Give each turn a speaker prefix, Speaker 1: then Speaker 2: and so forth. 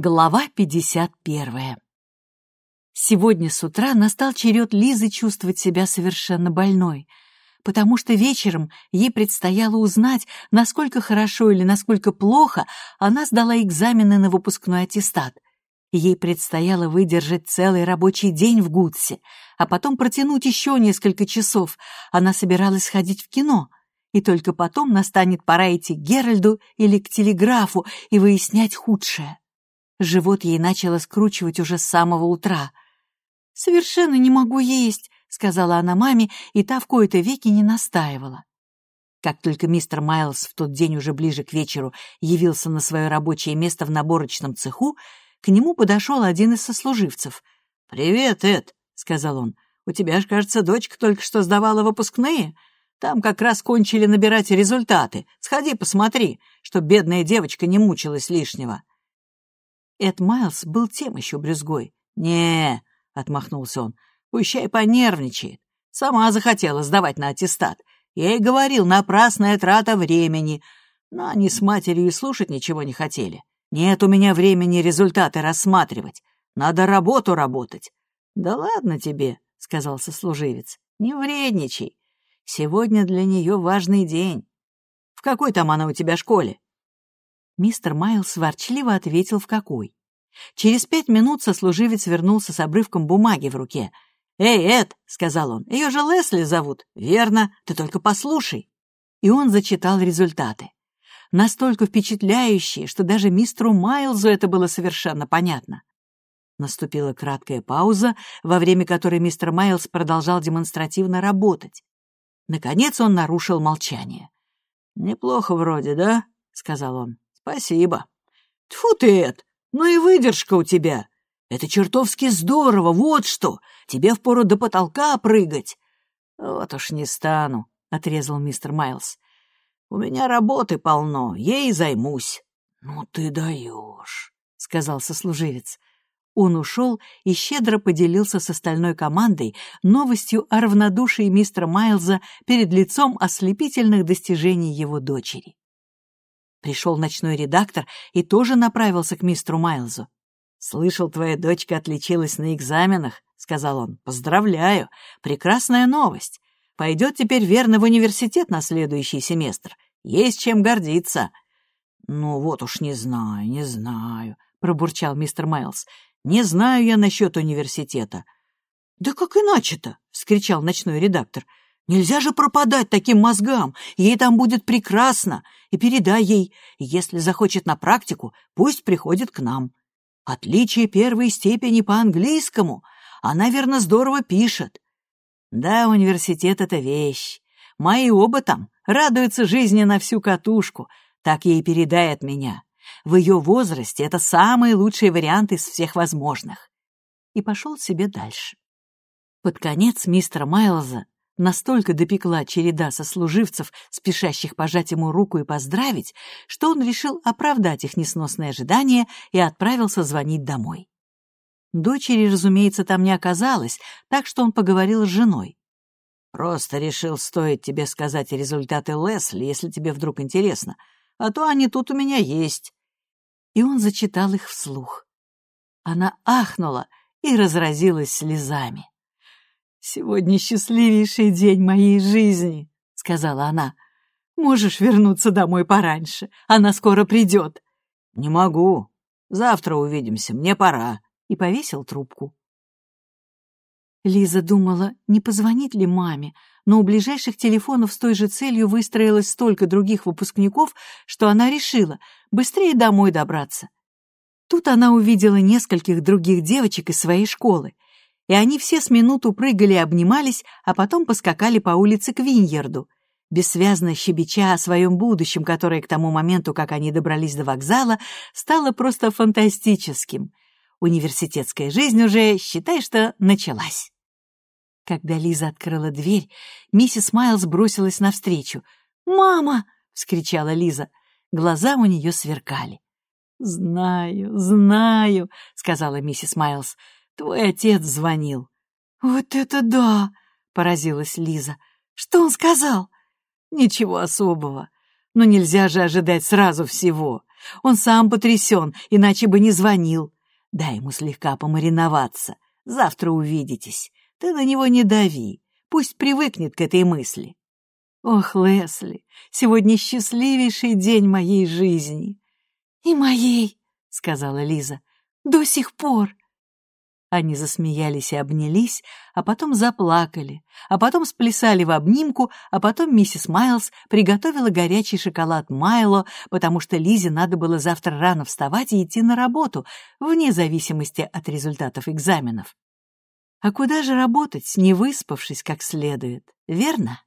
Speaker 1: Глава 51. Сегодня с утра настал черед Лизы чувствовать себя совершенно больной, потому что вечером ей предстояло узнать, насколько хорошо или насколько плохо она сдала экзамены на выпускной аттестат. Ей предстояло выдержать целый рабочий день в Гудсе, а потом протянуть еще несколько часов. Она собиралась ходить в кино, и только потом настанет пора идти к Геральду или к телеграфу и выяснять худшее. Живот ей начало скручивать уже с самого утра. «Совершенно не могу есть», — сказала она маме, и та в кои-то веки не настаивала. Как только мистер Майлз в тот день уже ближе к вечеру явился на свое рабочее место в наборочном цеху, к нему подошел один из сослуживцев. «Привет, Эд», — сказал он. «У тебя ж, кажется, дочка только что сдавала выпускные. Там как раз кончили набирать результаты. Сходи, посмотри, чтоб бедная девочка не мучилась лишнего». Эд Майлз был тем еще брюзгой. не отмахнулся он, — «пущай понервничает. Сама захотела сдавать на аттестат. Я ей говорил, напрасная трата времени. Но они с матерью и слушать ничего не хотели. Нет у меня времени результаты рассматривать. Надо работу работать». «Да ладно тебе», — сказал сослуживец, — «не вредничай. Сегодня для нее важный день. В какой там она у тебя школе?» Мистер Майлз ворчливо ответил, в какой. Через пять минут сослуживец вернулся с обрывком бумаги в руке. «Эй, Эд!» — сказал он. «Ее же Лесли зовут». «Верно, ты только послушай». И он зачитал результаты. Настолько впечатляющие, что даже мистеру Майлзу это было совершенно понятно. Наступила краткая пауза, во время которой мистер Майлз продолжал демонстративно работать. Наконец он нарушил молчание. «Неплохо вроде, да?» — сказал он. «Спасибо». «Тьфу ты, Эд, ну и выдержка у тебя. Это чертовски здорово, вот что. Тебе впору до потолка прыгать». «Вот уж не стану», — отрезал мистер Майлз. «У меня работы полно, ей займусь». «Ну ты даешь», — сказал сослуживец. Он ушел и щедро поделился с остальной командой новостью о равнодушии мистера Майлза перед лицом ослепительных достижений его дочери. Пришел ночной редактор и тоже направился к мистеру Майлзу. «Слышал, твоя дочка отличилась на экзаменах», — сказал он. «Поздравляю! Прекрасная новость. Пойдет теперь верно в университет на следующий семестр. Есть чем гордиться». «Ну вот уж не знаю, не знаю», — пробурчал мистер Майлз. «Не знаю я насчет университета». «Да как иначе-то?» — вскричал ночной редактор. Нельзя же пропадать таким мозгам, ей там будет прекрасно. И передай ей, если захочет на практику, пусть приходит к нам. Отличие первой степени по английскому. Она, верно, здорово пишет. Да, университет — это вещь. Мои оба там радуются жизни на всю катушку. Так ей передай от меня. В ее возрасте это самый лучший вариант из всех возможных. И пошел себе дальше. Под конец мистера Майлза Настолько допекла череда сослуживцев, спешащих пожать ему руку и поздравить, что он решил оправдать их несносные ожидания и отправился звонить домой. Дочери, разумеется, там не оказалось, так что он поговорил с женой. «Просто решил, стоит тебе сказать результаты Лесли, если тебе вдруг интересно, а то они тут у меня есть». И он зачитал их вслух. Она ахнула и разразилась слезами. «Сегодня счастливейший день моей жизни», — сказала она. «Можешь вернуться домой пораньше, она скоро придет». «Не могу. Завтра увидимся, мне пора», — и повесил трубку. Лиза думала, не позвонить ли маме, но у ближайших телефонов с той же целью выстроилось столько других выпускников, что она решила быстрее домой добраться. Тут она увидела нескольких других девочек из своей школы — и они все с минуту прыгали и обнимались, а потом поскакали по улице к Виньерду, бессвязно щебеча о своем будущем, которое к тому моменту, как они добрались до вокзала, стало просто фантастическим. Университетская жизнь уже, считай, что началась. Когда Лиза открыла дверь, миссис Майлз бросилась навстречу. «Мама!» — вскричала Лиза. Глаза у нее сверкали. «Знаю, знаю», — сказала миссис Майлз. Твой отец звонил». «Вот это да!» — поразилась Лиза. «Что он сказал?» «Ничего особого. Но нельзя же ожидать сразу всего. Он сам потрясен, иначе бы не звонил. Дай ему слегка помариноваться. Завтра увидитесь. Ты на него не дави. Пусть привыкнет к этой мысли. Ох, Лесли, сегодня счастливейший день моей жизни. И моей, сказала Лиза, до сих пор. Они засмеялись и обнялись, а потом заплакали, а потом сплясали в обнимку, а потом миссис Майлз приготовила горячий шоколад Майло, потому что Лизе надо было завтра рано вставать и идти на работу, вне зависимости от результатов экзаменов. А куда же работать, не выспавшись как следует, верно?